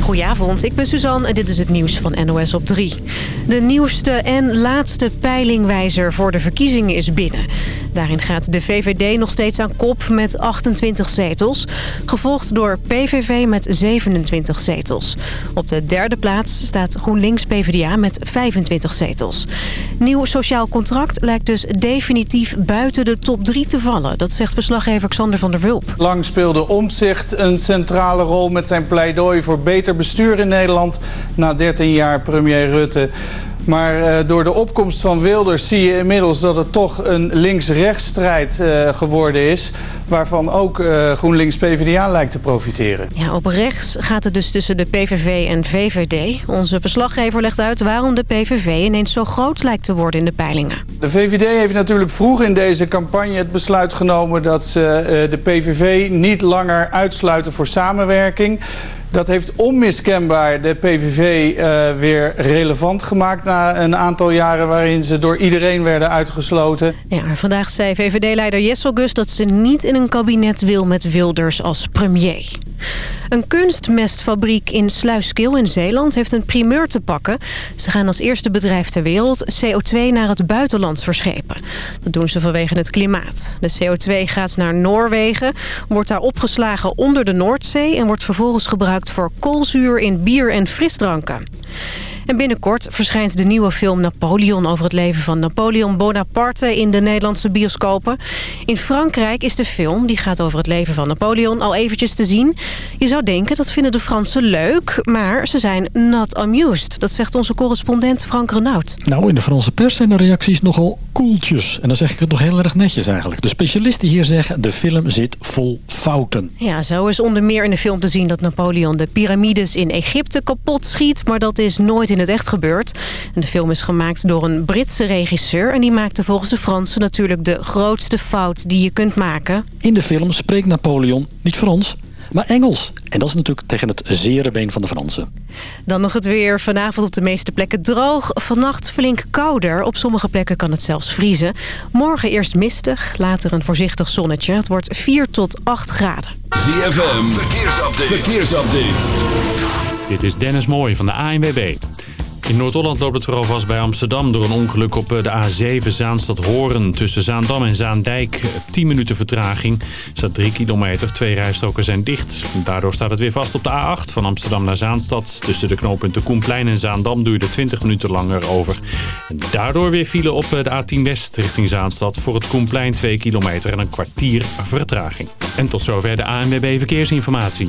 Goedenavond, ik ben Suzanne en dit is het nieuws van NOS op 3. De nieuwste en laatste peilingwijzer voor de verkiezingen is binnen. Daarin gaat de VVD nog steeds aan kop met 28 zetels. Gevolgd door PVV met 27 zetels. Op de derde plaats staat GroenLinks-PVDA met 25 zetels. Nieuw sociaal contract lijkt dus definitief buiten de top 3 te vallen. Dat zegt verslaggever Xander van der Wulp. Lang speelde Omzicht een centrale rol met zijn pleidooi voor beter bestuur in Nederland... na 13 jaar premier Rutte. Maar uh, door de opkomst van Wilders zie je inmiddels dat het toch een links-rechtsstrijd uh, geworden is. Waarvan ook uh, GroenLinks-PVDA lijkt te profiteren. Ja, op rechts gaat het dus tussen de PVV en VVD. Onze verslaggever legt uit waarom de PVV ineens zo groot lijkt te worden in de peilingen. De VVD heeft natuurlijk vroeg in deze campagne het besluit genomen... dat ze de PVV niet langer uitsluiten voor samenwerking... Dat heeft onmiskenbaar de PVV uh, weer relevant gemaakt... na een aantal jaren waarin ze door iedereen werden uitgesloten. Ja, vandaag zei VVD-leider Jessel Gus dat ze niet in een kabinet wil met Wilders als premier. Een kunstmestfabriek in Sluiskil in Zeeland heeft een primeur te pakken. Ze gaan als eerste bedrijf ter wereld CO2 naar het buitenland verschepen. Dat doen ze vanwege het klimaat. De CO2 gaat naar Noorwegen, wordt daar opgeslagen onder de Noordzee... en wordt vervolgens gebruikt voor koolzuur in bier en frisdranken. En binnenkort verschijnt de nieuwe film Napoleon over het leven van Napoleon Bonaparte in de Nederlandse bioscopen. In Frankrijk is de film, die gaat over het leven van Napoleon, al eventjes te zien. Je zou denken dat vinden de Fransen leuk, maar ze zijn not amused. Dat zegt onze correspondent Frank Renaud. Nou, in de Franse pers zijn de reacties nogal koeltjes. En dan zeg ik het nog heel erg netjes eigenlijk. De specialisten hier zeggen de film zit vol fouten. Ja, zo is onder meer in de film te zien dat Napoleon de piramides in Egypte kapot schiet. Maar dat is nooit in het echt gebeurd. En de film is gemaakt door een Britse regisseur. En die maakte volgens de Fransen natuurlijk de grootste fout die je kunt maken. In de film spreekt Napoleon niet Frans, maar Engels. En dat is natuurlijk tegen het zere been van de Fransen. Dan nog het weer. Vanavond op de meeste plekken droog. Vannacht flink kouder. Op sommige plekken kan het zelfs vriezen. Morgen eerst mistig, later een voorzichtig zonnetje. Het wordt 4 tot 8 graden. ZFM, verkeersupdate. verkeersupdate. Dit is Dennis Mooij van de ANWB. In Noord-Holland loopt het vooral vast bij Amsterdam door een ongeluk op de A7 Zaanstad-Horen. Tussen Zaandam en Zaandijk 10 minuten vertraging. Er staat 3 kilometer, twee rijstroken zijn dicht. Daardoor staat het weer vast op de A8 van Amsterdam naar Zaanstad. Tussen de knooppunten Koenplein en Zaandam duurde 20 minuten langer over. Daardoor weer file op de A10 West richting Zaanstad. Voor het Koenplein 2 kilometer en een kwartier vertraging. En tot zover de ANWB Verkeersinformatie.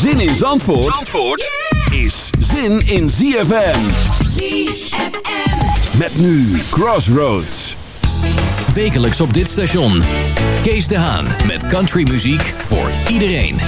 Zin in Zandvoort, Zandvoort is zin in ZFM. ZFM. Met nu Crossroads. Wekelijks op dit station. Kees de Haan met countrymuziek voor iedereen.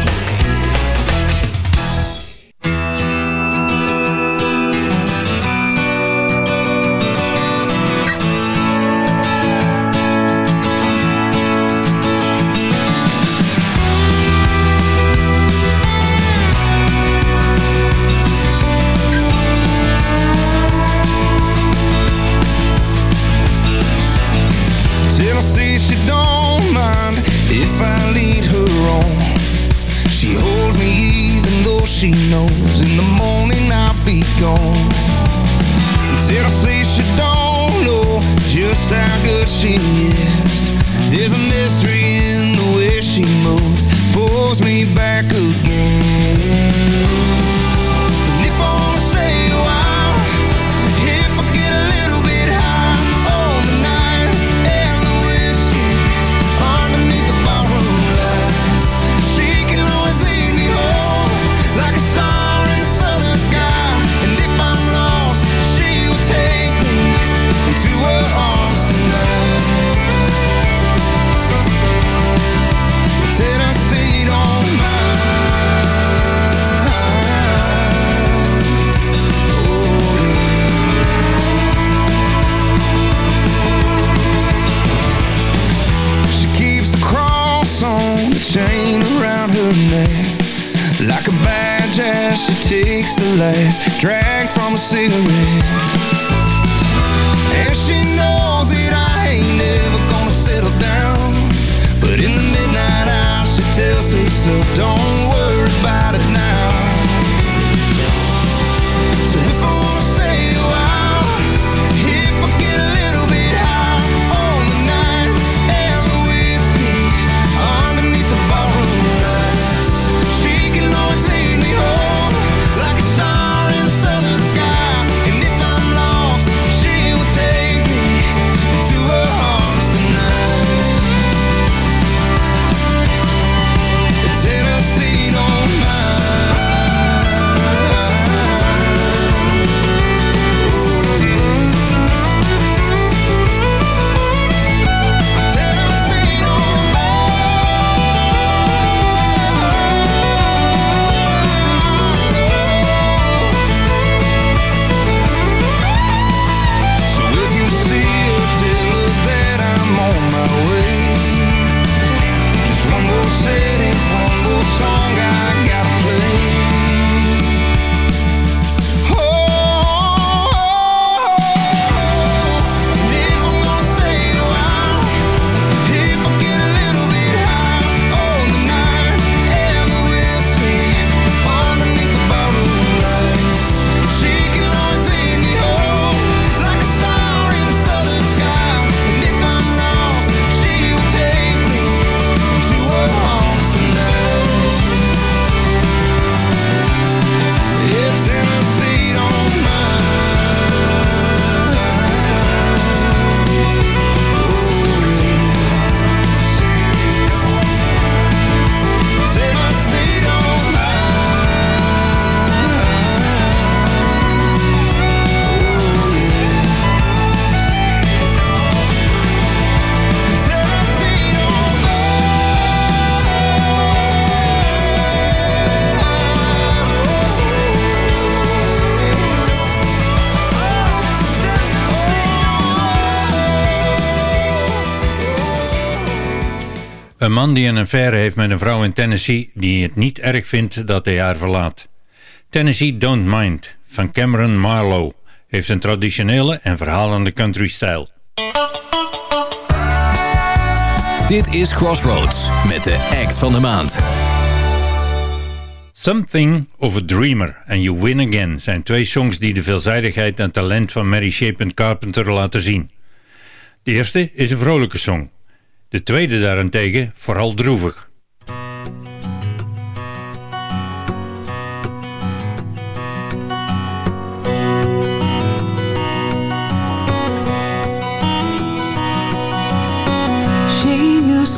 Een man die een affaire heeft met een vrouw in Tennessee die het niet erg vindt dat hij haar verlaat. Tennessee Don't Mind van Cameron Marlowe heeft een traditionele en verhalende country stijl. Dit is Crossroads met de act van de maand. Something of a Dreamer en You Win Again zijn twee songs die de veelzijdigheid en talent van Mary Shapen Carpenter laten zien. De eerste is een vrolijke song. De tweede daarentegen vooral droevig.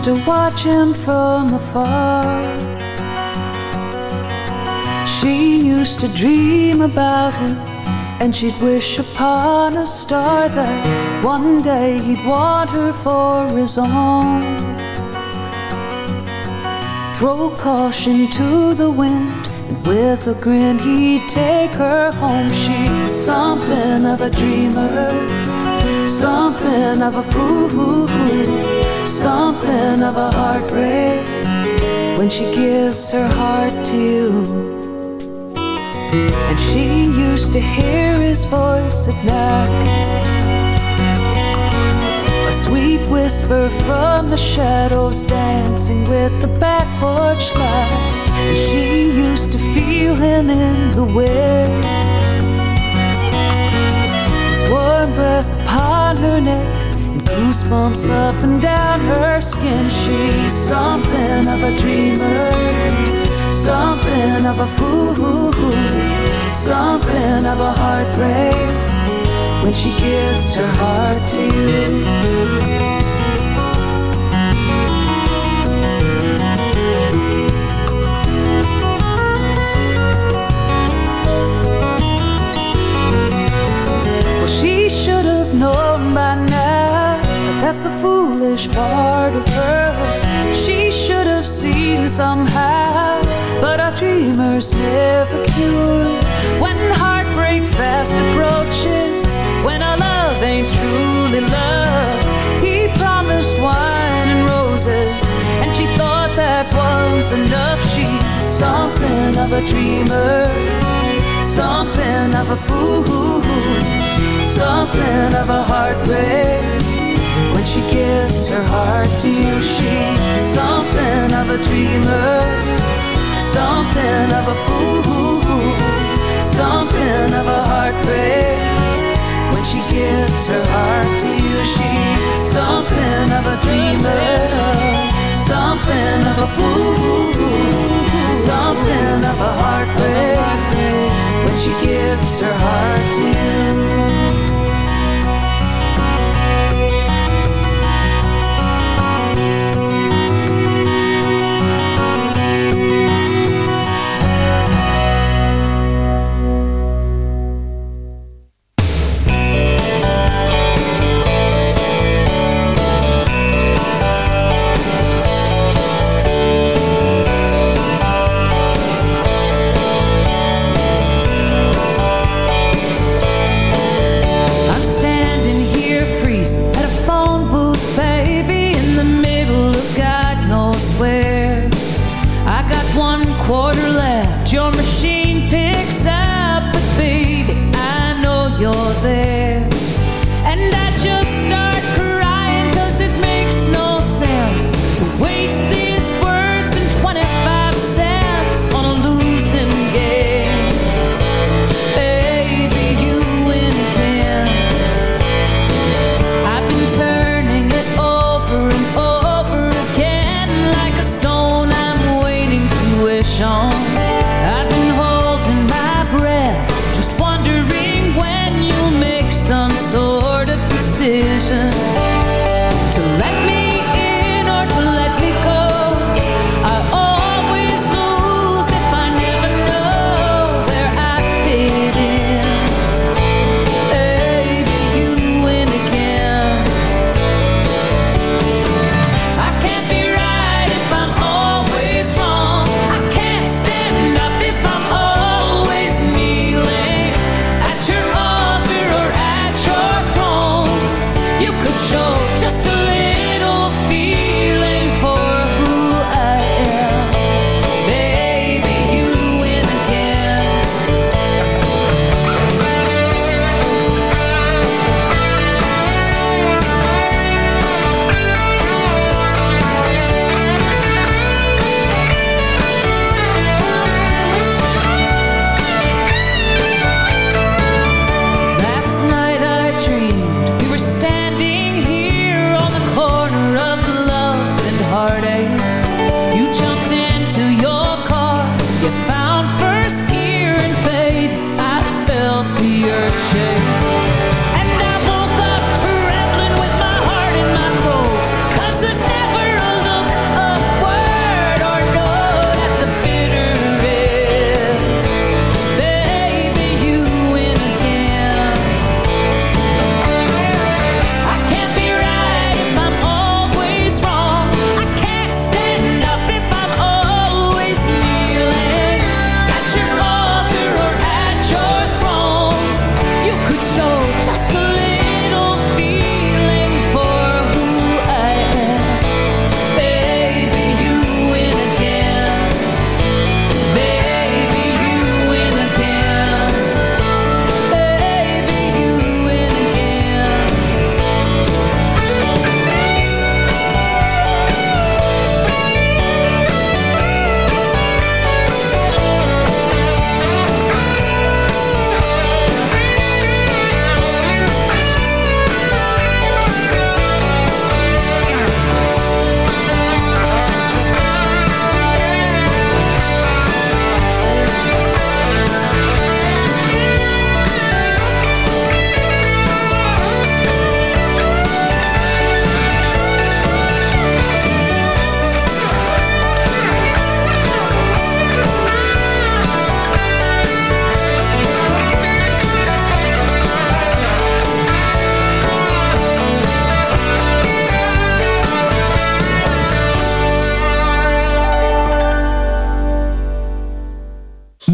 To watch him from afar She used to dream about him and she'd wish upon a star that one day he'd want her for his own. Throw caution to the wind, and with a grin he'd take her home. She's something of a dreamer, something of a fool, something of a heartbreak when she gives her heart to you. And she used to hear his voice at night. A sweet whisper from the shadows Dancing with the back porch light. And she used to feel him in the wind. His warm breath upon her neck And goosebumps up and down her skin. She's something of a dreamer Something of a fool, something of a heartbreak when she gives her heart to you. Well, she should have known by now, that's the foolish part of her. She should have seen somehow but our dreamers never cure. When heartbreak fast approaches, when our love ain't truly love, he promised wine and roses, and she thought that was enough. She's something of a dreamer, something of a fool, something of a heartbreak. When she gives her heart to you, she's something of a dreamer, something of a fool, something of a heartbreak. When she gives her heart to you, she's something of a dreamer, something of a fool, something of a heartbreak. When she gives her heart to you.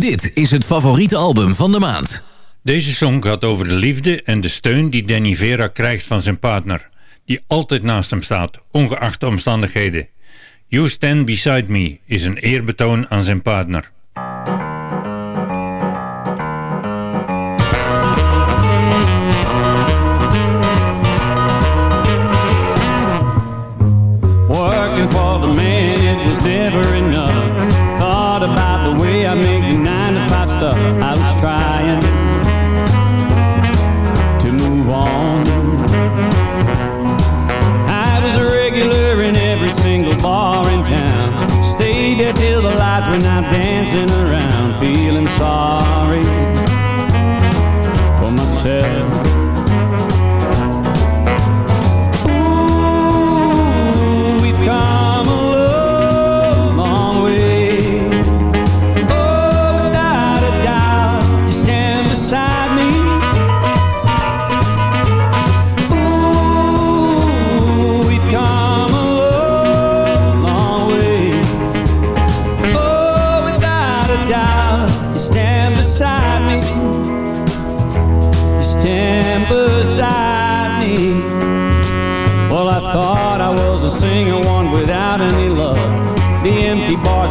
Dit is het favoriete album van de maand. Deze song gaat over de liefde en de steun die Danny Vera krijgt van zijn partner. Die altijd naast hem staat, ongeacht de omstandigheden. You Stand Beside Me is een eerbetoon aan zijn partner. dancing around feeling sorry.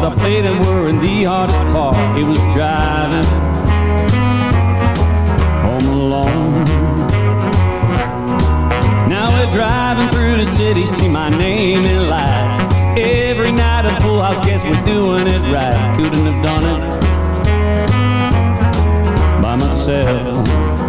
I played and were in the hardest part. He was driving home alone. Now we're driving through the city, see my name in lights. Every night at Full House, guess we're doing it right. Couldn't have done it by myself.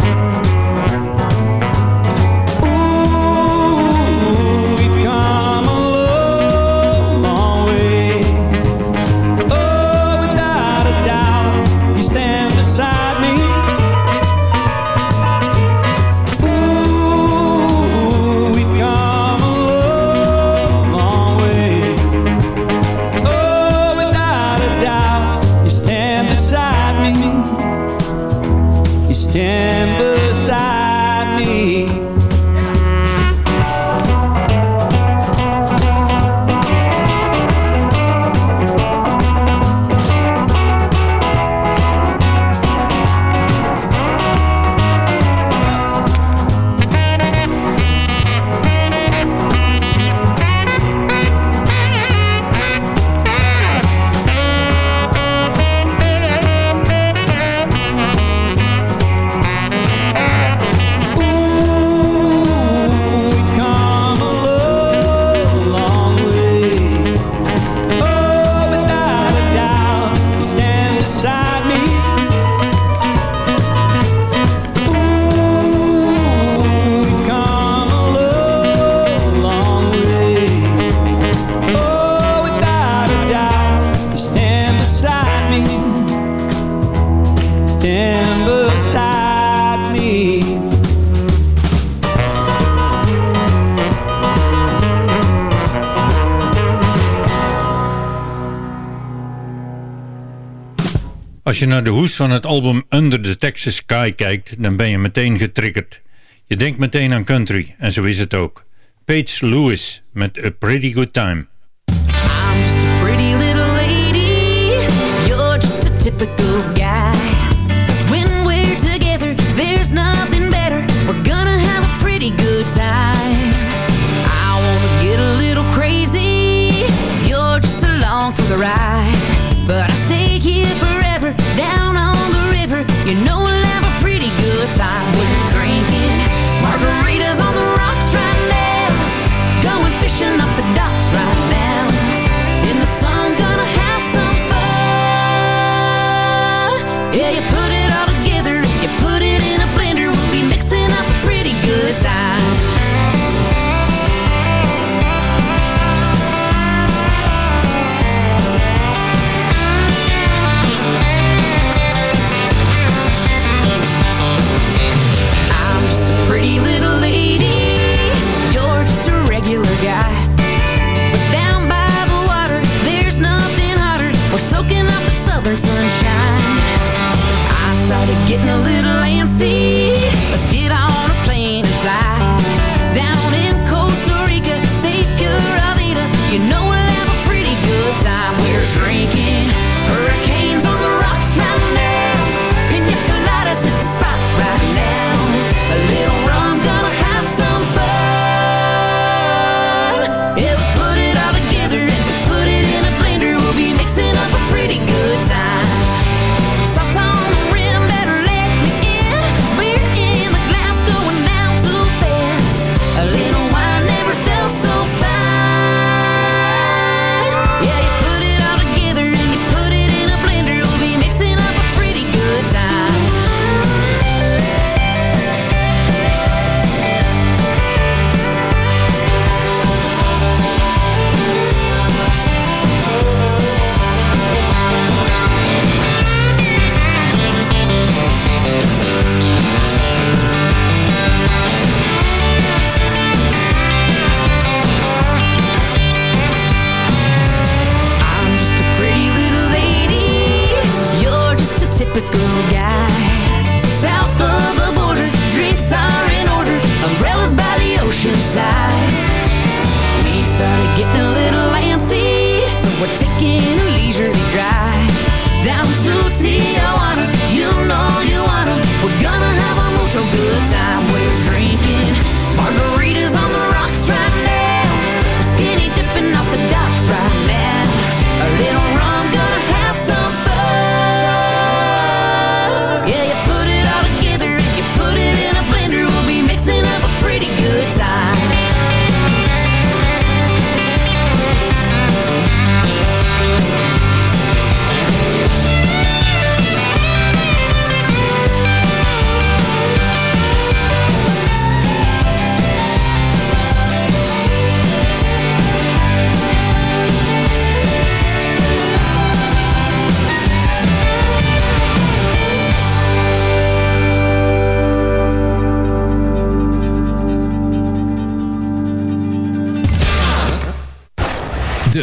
je naar de hoes van het album Under the Texas Sky kijkt, dan ben je meteen getriggerd. Je denkt meteen aan country, en zo is het ook. Paige Lewis met A Pretty Good Time. I'm pretty little lady, you're just a typical guy.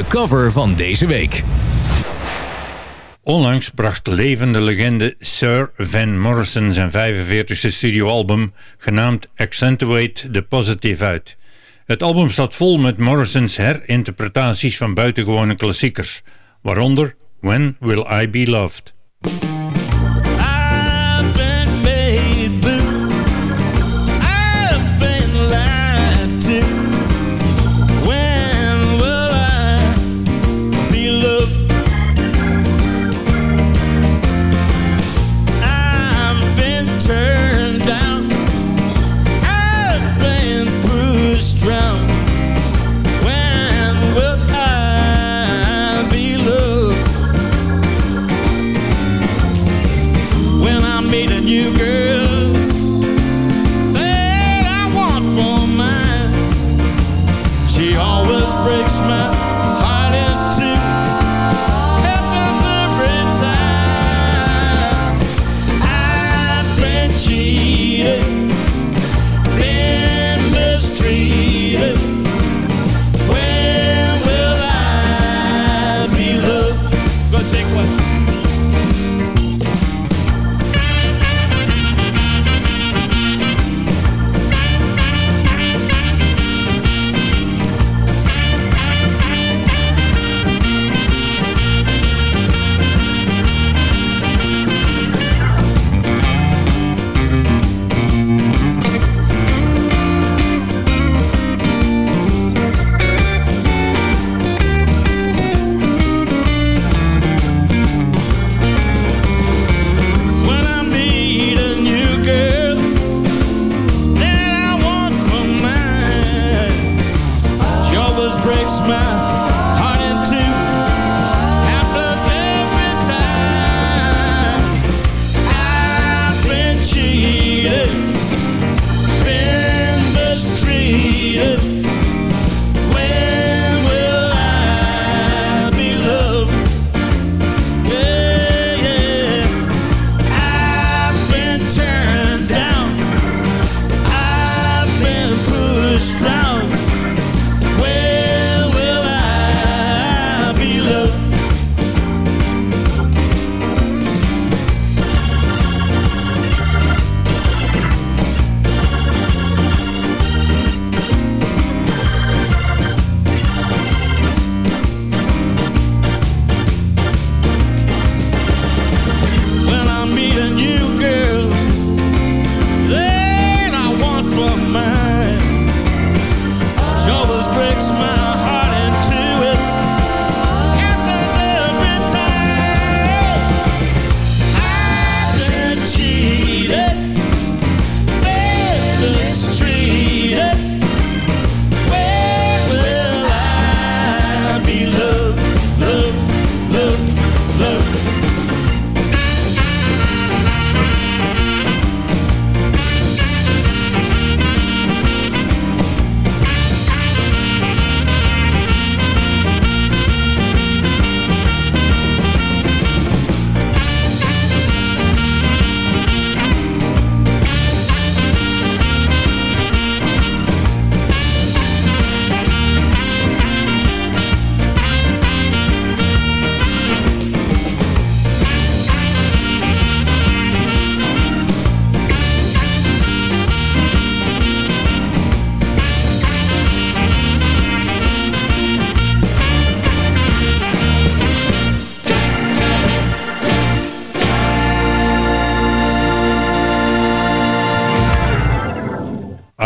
cover van deze week. Onlangs bracht levende legende Sir Van Morrison zijn 45e studioalbum, genaamd Accentuate the Positive, uit. Het album staat vol met Morrison's herinterpretaties van buitengewone klassiekers, waaronder When Will I Be Loved?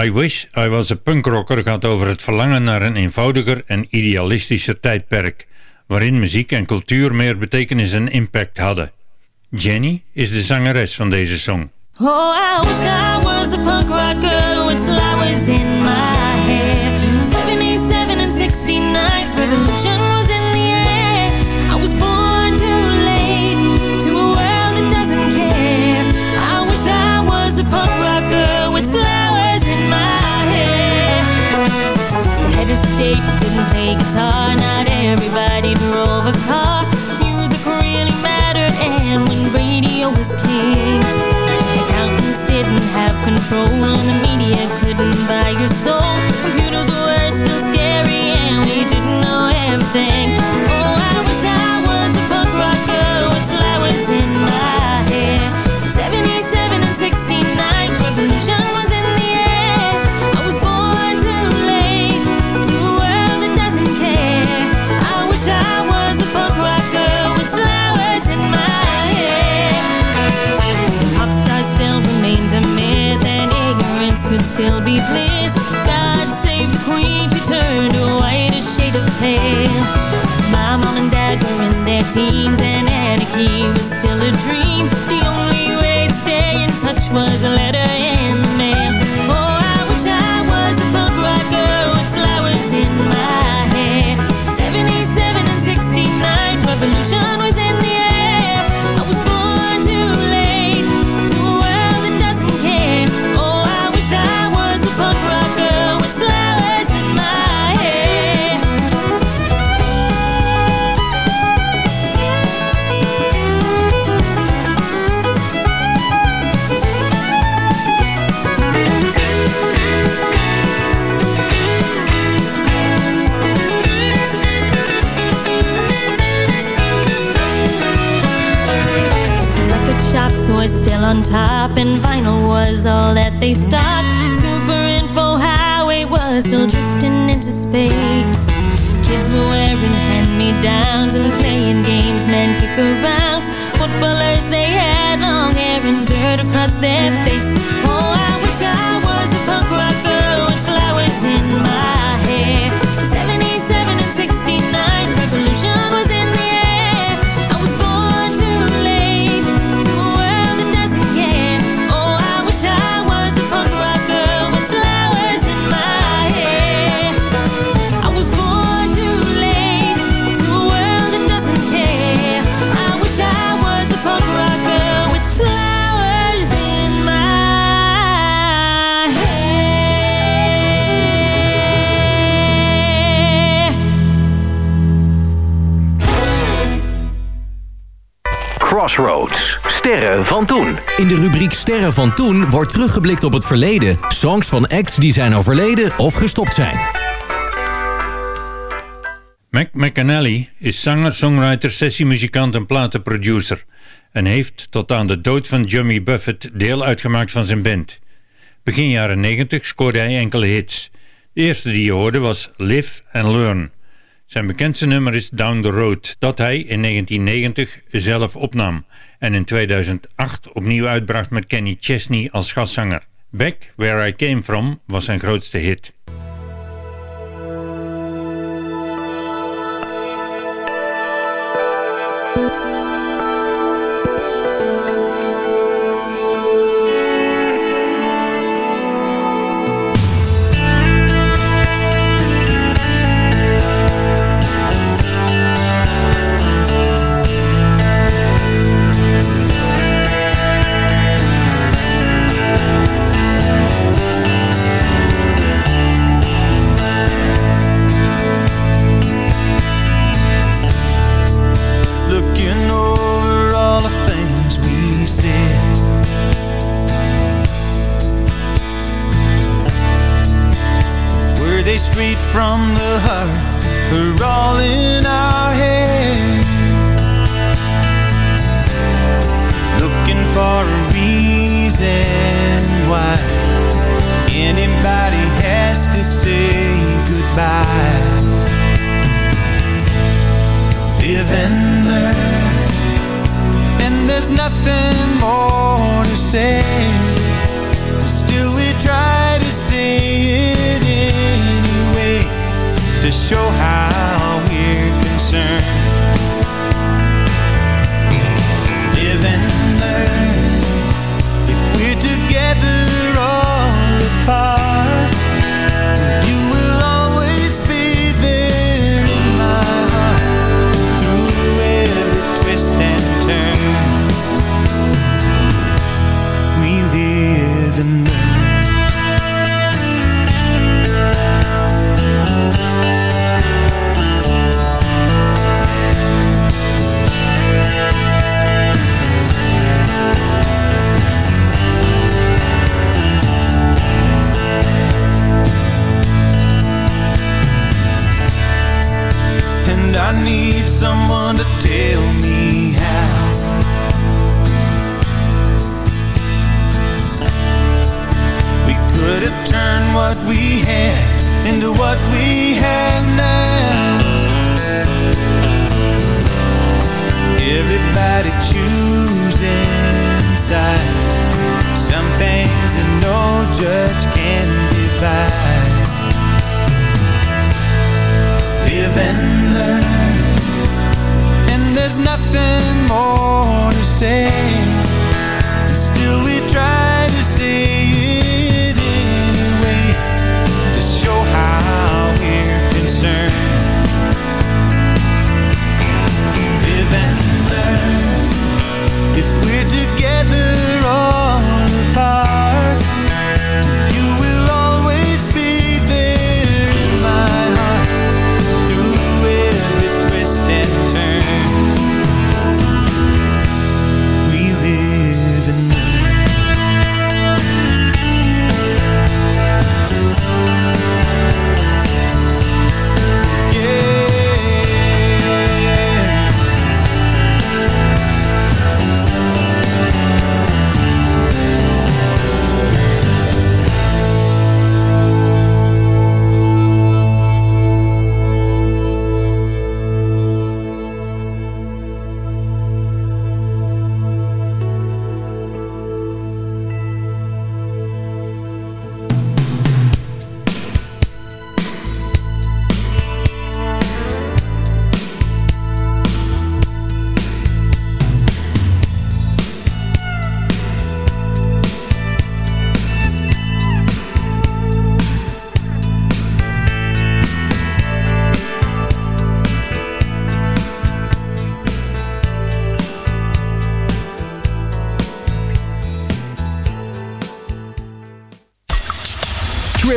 I Wish I Was a Punk Rocker gaat over het verlangen naar een eenvoudiger en idealistischer tijdperk, waarin muziek en cultuur meer betekenis en impact hadden. Jenny is de zangeres van deze song. Oh, I was a punk rocker in my The state didn't play guitar, not everybody drove a car. Music really mattered, and when radio was king accountants didn't have control and the media couldn't buy your soul. Computers were still scary and we didn't know everything. Oh i pale. My mom and dad were in their teens and anarchy was still a dream. The only way to stay in touch was a letter in the mail. And vinyl was all that they stocked. Super Info Highway was still drifting into space. Kids were wearing hand-me-downs and playing games, men kick around. In de rubriek Sterren van toen wordt teruggeblikt op het verleden. Songs van acts die zijn overleden of gestopt zijn. Mac McAnally is zanger, songwriter, sessiemuzikant en platenproducer en heeft tot aan de dood van Jimmy Buffett deel uitgemaakt van zijn band. Begin jaren 90 scoorde hij enkele hits. De eerste die je hoorde was Live and Learn. Zijn bekendste nummer is Down the Road, dat hij in 1990 zelf opnam en in 2008 opnieuw uitbracht met Kenny Chesney als gastzanger. Back Where I Came From was zijn grootste hit.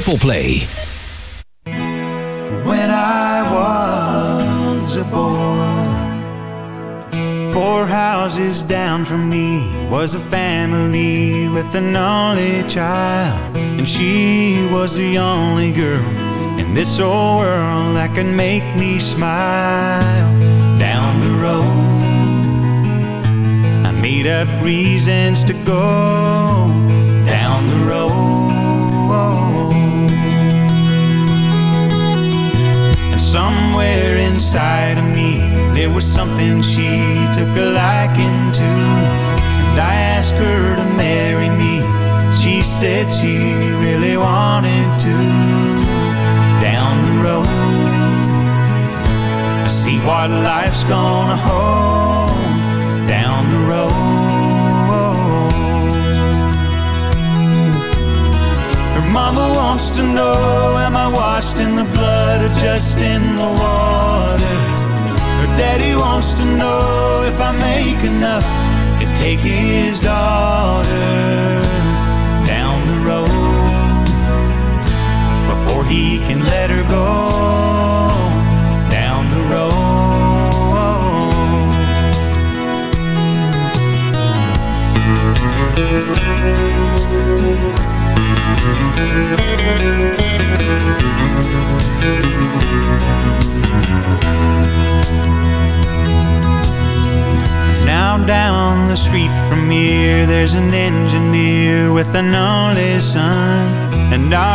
Triple Play. When I was a boy, four houses down from me was a family with an only child, and she was the only girl in this old world that could make me smile. Down the road, I made up reasons to go somewhere inside of me. There was something she took a liking to. And I asked her to marry me. She said she really wanted to. Down the road I see what life's gonna hold. Down the road mama wants to know Am I washed in the blood or just in the water? Her daddy wants to know If I make enough to take his daughter Down the road Before he can let her go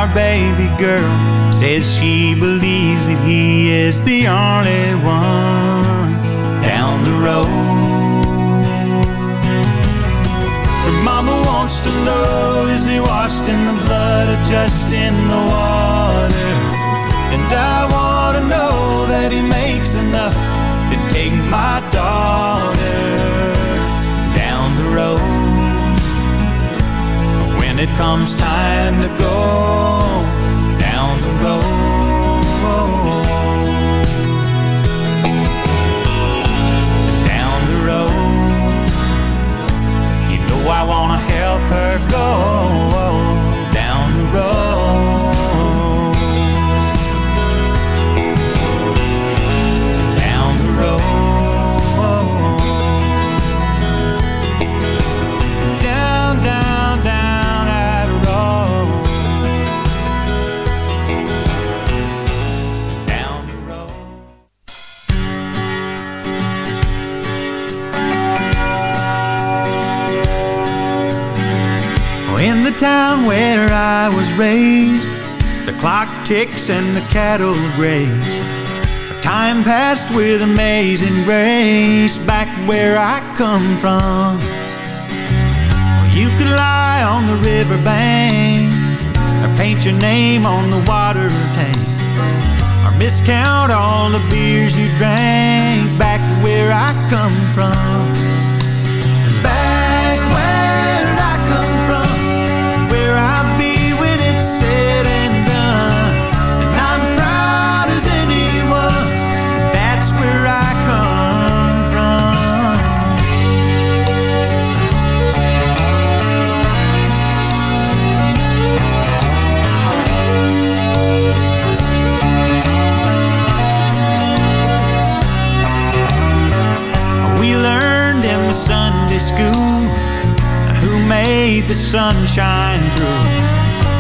our baby girl says she believes that he is the only one Down the road Her mama wants to know Is he washed in the blood or just in the water? And I comes time to go down the road. Down the road. You know I wanna help her go town where I was raised, the clock ticks and the cattle graze. Time passed with amazing grace back where I come from. You could lie on the riverbank or paint your name on the water tank or miscount all the beers you drank back where I come from. Made the sun shine through.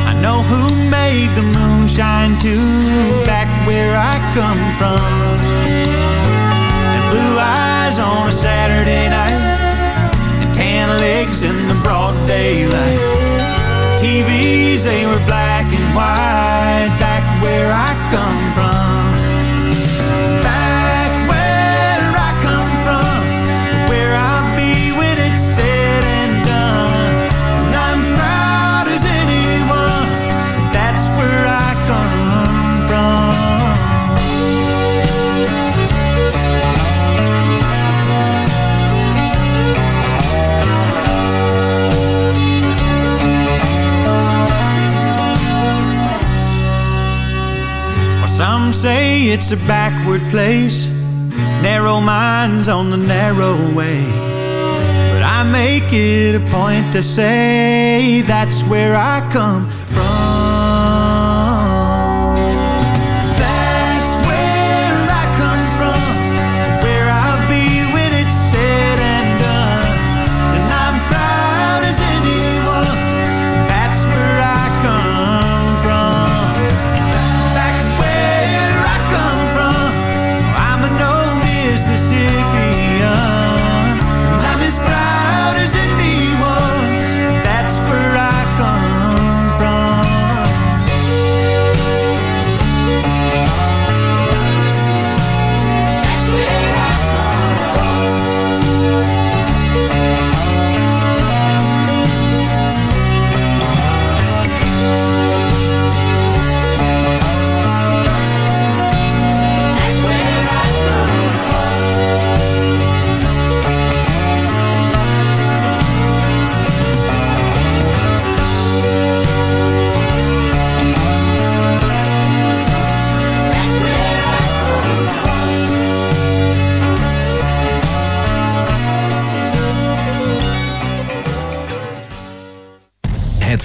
I know who made the moon shine too, back where I come from. And blue eyes on a Saturday night, and tan legs in the broad daylight. TVs, they were black and white, back where I come from. Some say it's a backward place, narrow minds on the narrow way. But I make it a point to say that's where I come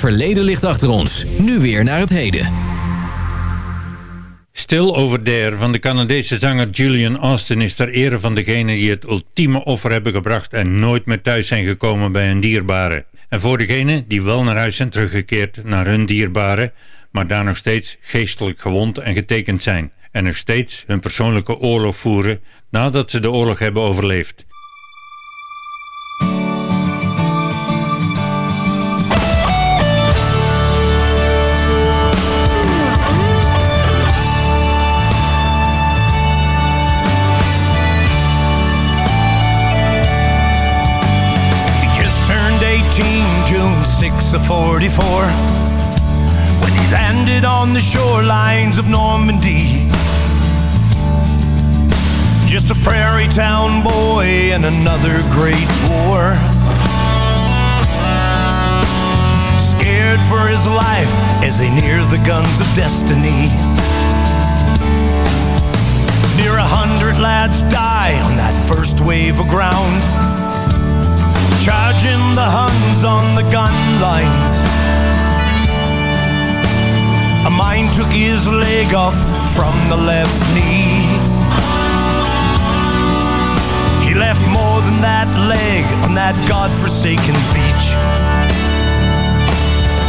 verleden ligt achter ons. Nu weer naar het heden. Still Over There van de Canadese zanger Julian Austin is ter ere van degenen die het ultieme offer hebben gebracht en nooit meer thuis zijn gekomen bij hun dierbare. En voor degenen die wel naar huis zijn teruggekeerd naar hun dierbare, maar daar nog steeds geestelijk gewond en getekend zijn. En nog steeds hun persoonlijke oorlog voeren nadat ze de oorlog hebben overleefd. 6 of 44, when he landed on the shorelines of Normandy. Just a prairie town boy in another great war. Scared for his life as they near the guns of destiny. Near a hundred lads die on that first wave of ground. Charging the Huns on the gun lines. A mine took his leg off from the left knee. He left more than that leg on that godforsaken beach.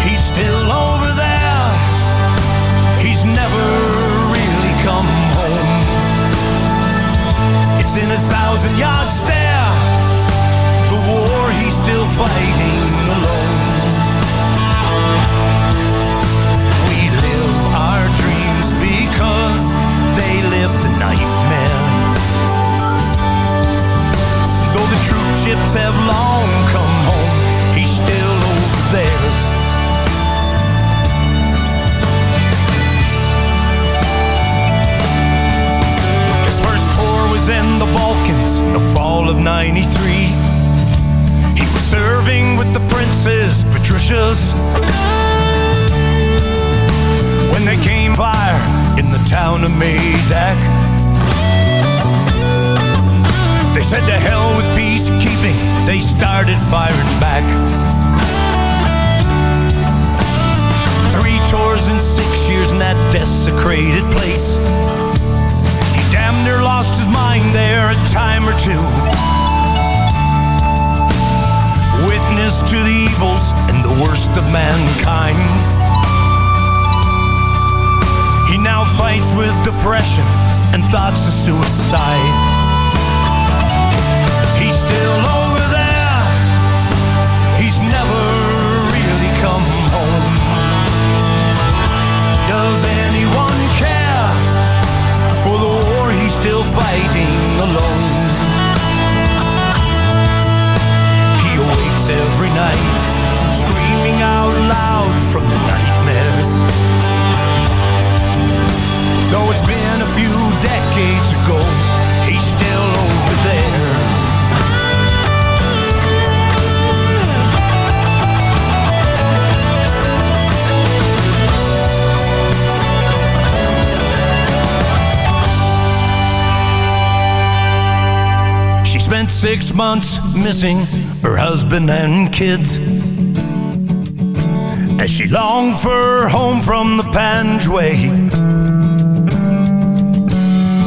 He's still over there. He's never really come home. It's in his thousand yard stare. The war still fighting alone. We live our dreams because they live the nightmare. Though the troop ships have long come home, he's still over there. His first tour was in the Balkans in the fall of 93. Serving with the Princess Patricias when they came fire in the town of Medak. They said to hell with peacekeeping, they started firing back. Three tours in six years in that desecrated place. He damn near lost his mind there a time or two. Witness to the evils and the worst of mankind. He now fights with depression and thoughts of suicide. He's still over there. He's never really come home. Does anyone care for the war he's still fighting alone? Out loud from the nightmares. Though it's been a few decades ago, he's still over there. She spent six months missing her husband and kids. As she longed for home from the Panjway,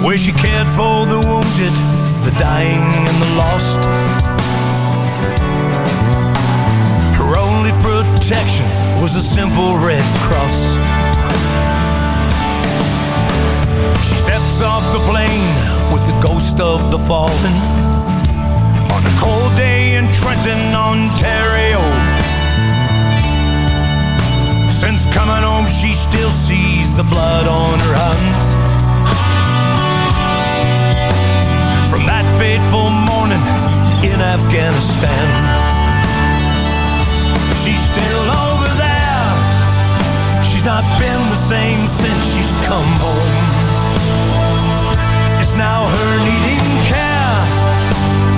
where she cared for the wounded, the dying, and the lost. Her only protection was a simple red cross. She steps off the plane with the ghost of the fallen on a cold day in Trenton, Ontario. Coming home, she still sees the blood on her hands. From that fateful morning in Afghanistan, she's still over there. She's not been the same since she's come home. It's now her needing care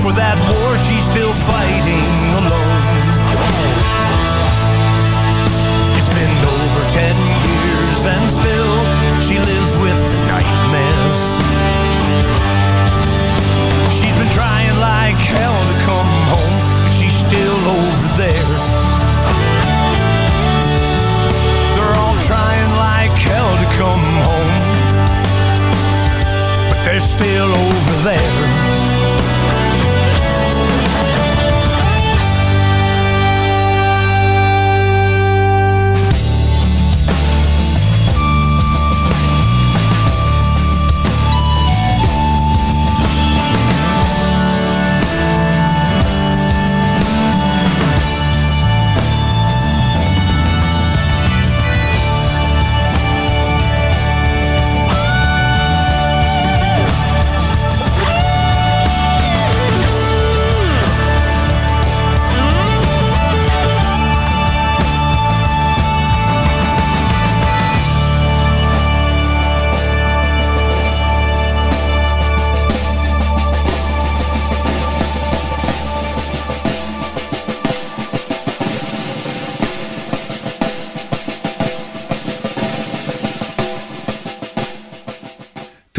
for that war she's still fighting still over there.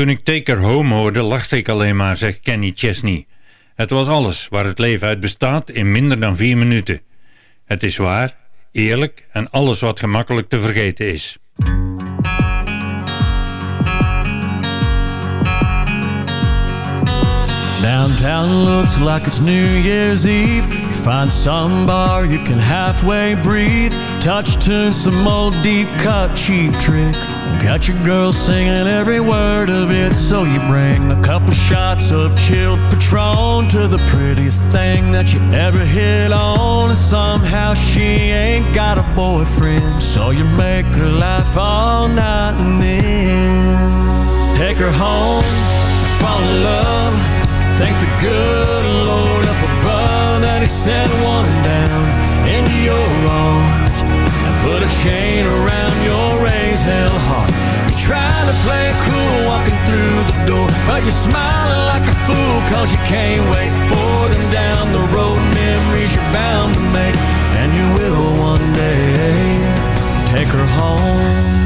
Toen ik Take Her Home hoorde, lachte ik alleen maar, zegt Kenny Chesney. Het was alles waar het leven uit bestaat in minder dan vier minuten. Het is waar, eerlijk en alles wat gemakkelijk te vergeten is. Downtown looks like it's New Year's Eve. You find some bar you can halfway breathe. Touch tune, some old deep cut cheap trick. Got your girl singing every word of it, so you bring a couple shots of chilled Patron to the prettiest thing that you ever hit on. And somehow she ain't got a boyfriend, so you make her laugh all night and then take her home, fall in love. Thank the good Lord up above that He sent one down into your arms chain around your raised hell heart. You're trying to play cool walking through the door, but you're smiling like a fool cause you can't wait for them down the road. Memories you're bound to make, and you will one day take her home.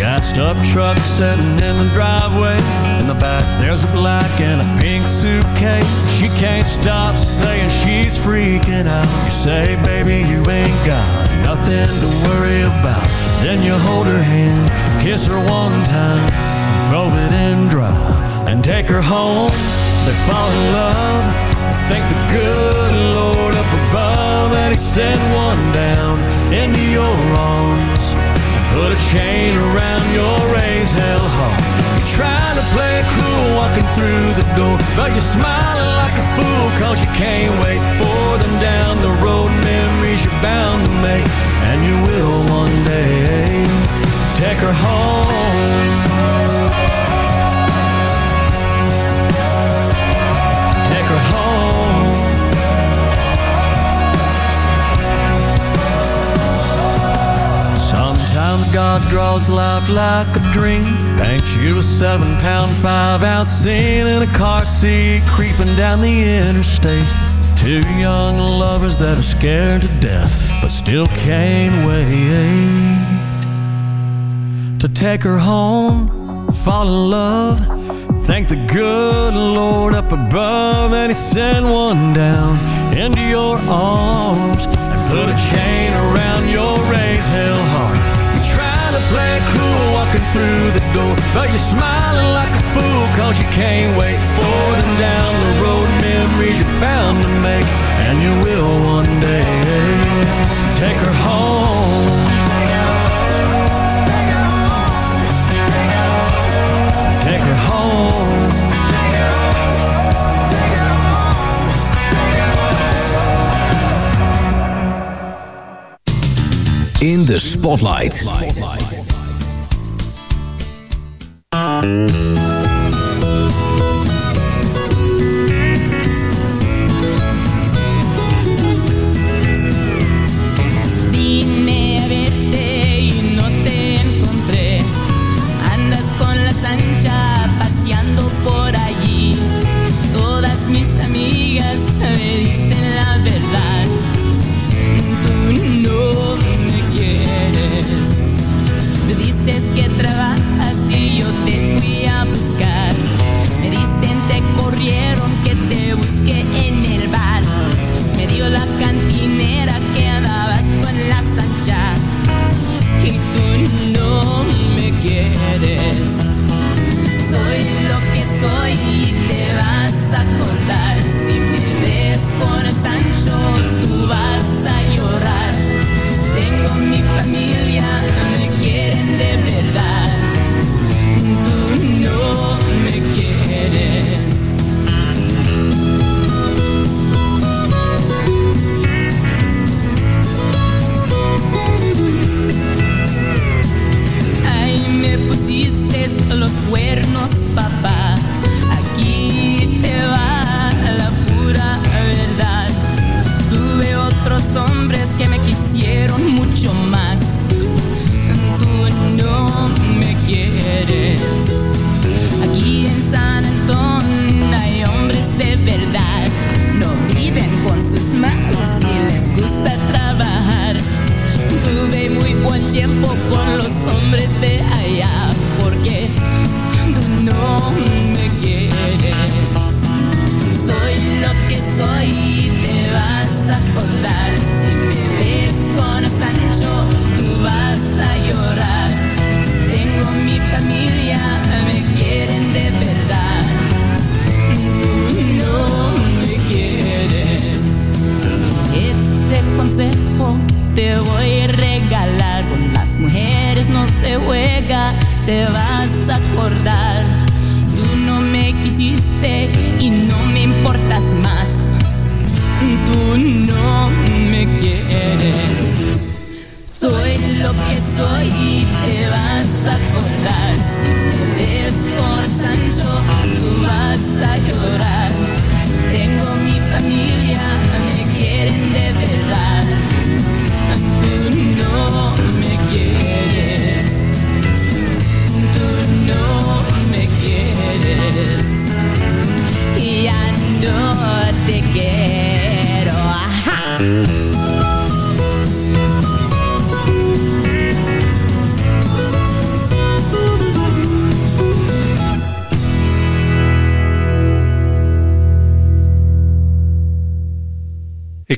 Got stuck truck sitting in the driveway. In the back, there's a black and a pink suitcase. She can't stop saying she's freaking out. You say, baby, you ain't got nothing to worry about. Then you hold her hand, kiss her one time, throw it in drive, and take her home. They fall in love. Thank the good Lord up above that He sent one down into your arms. Put a chain around your raised hell heart. You're trying to play cool walking through the door, but you're smiling like a fool cause you can't wait for them down the road. Memories you're bound to make, and you will one day take her home. God draws life like a dream. Paints you a seven pound, five ounce scene in a car seat, creeping down the interstate. Two young lovers that are scared to death, but still can't wait to take her home, fall in love. Thank the good Lord up above that He sent one down into your arms and put a chain around your raised hell heart. Trying to play cool walking through the door, but you're smiling like a fool cause you can't wait for them down the road. Memories you're bound to make, and you will one day take her home. In the Spotlight.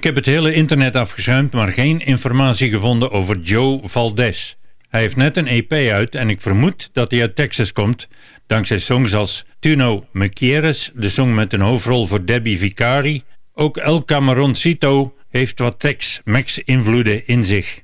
Ik heb het hele internet afgeschuimd, maar geen informatie gevonden over Joe Valdez. Hij heeft net een EP uit en ik vermoed dat hij uit Texas komt, dankzij songs als Tuno Mequieres, de song met een hoofdrol voor Debbie Vicari. Ook El Camaroncito heeft wat Tex-Mex invloeden in zich.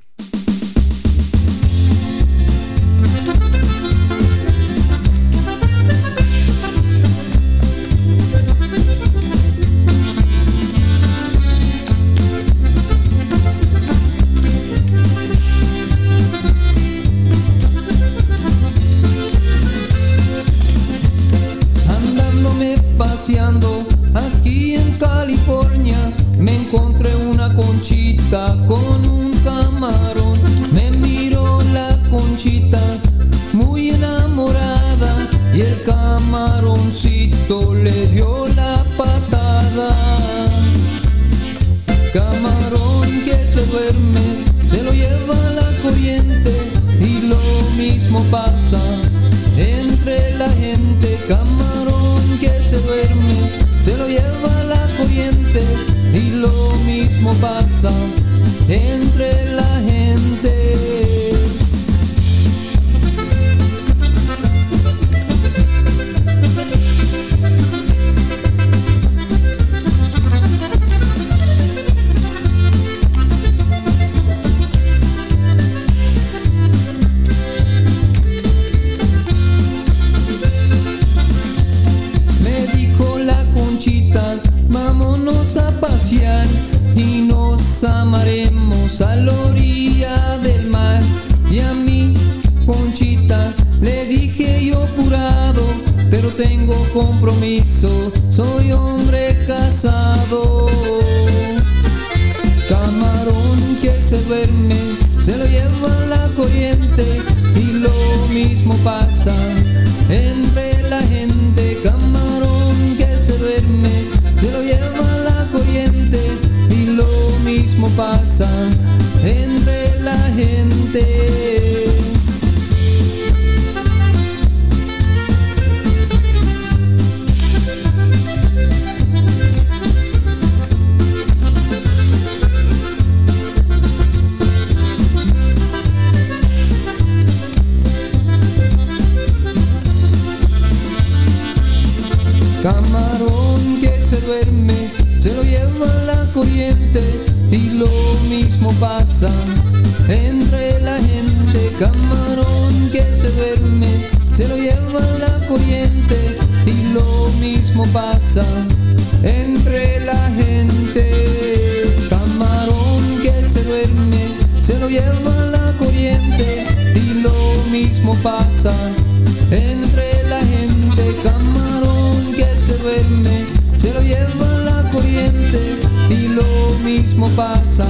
Pasa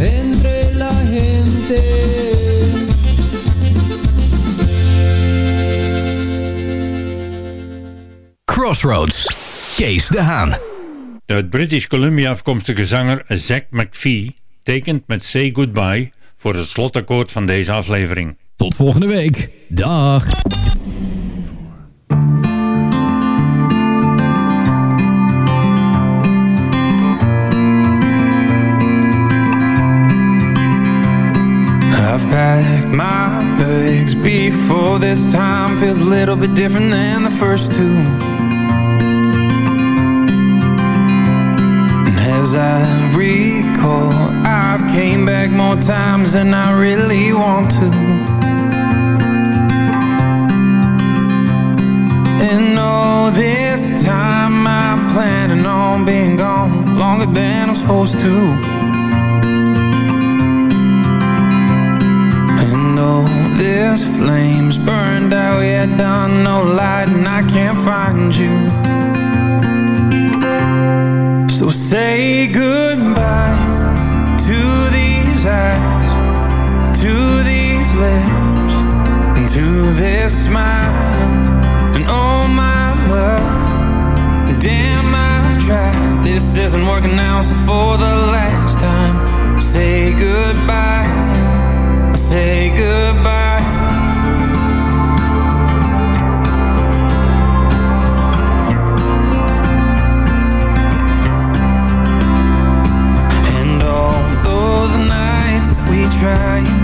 entre la gente. Crossroads. Kees de Haan. De uit British Columbia afkomstige zanger Zack McPhee tekent met Say Goodbye voor het slotakkoord van deze aflevering. Tot volgende week. Dag. My bags before this time Feels a little bit different than the first two. And as I recall I've came back more times than I really want to. And all this time I'm planning on being gone Longer than I'm supposed to know this flame's burned out yet done no light and I can't find you. So say goodbye to these eyes to these lips and to this smile. And oh my love damn I've tried. This isn't working out so for the last time say goodbye say goodbye. And all those nights we tried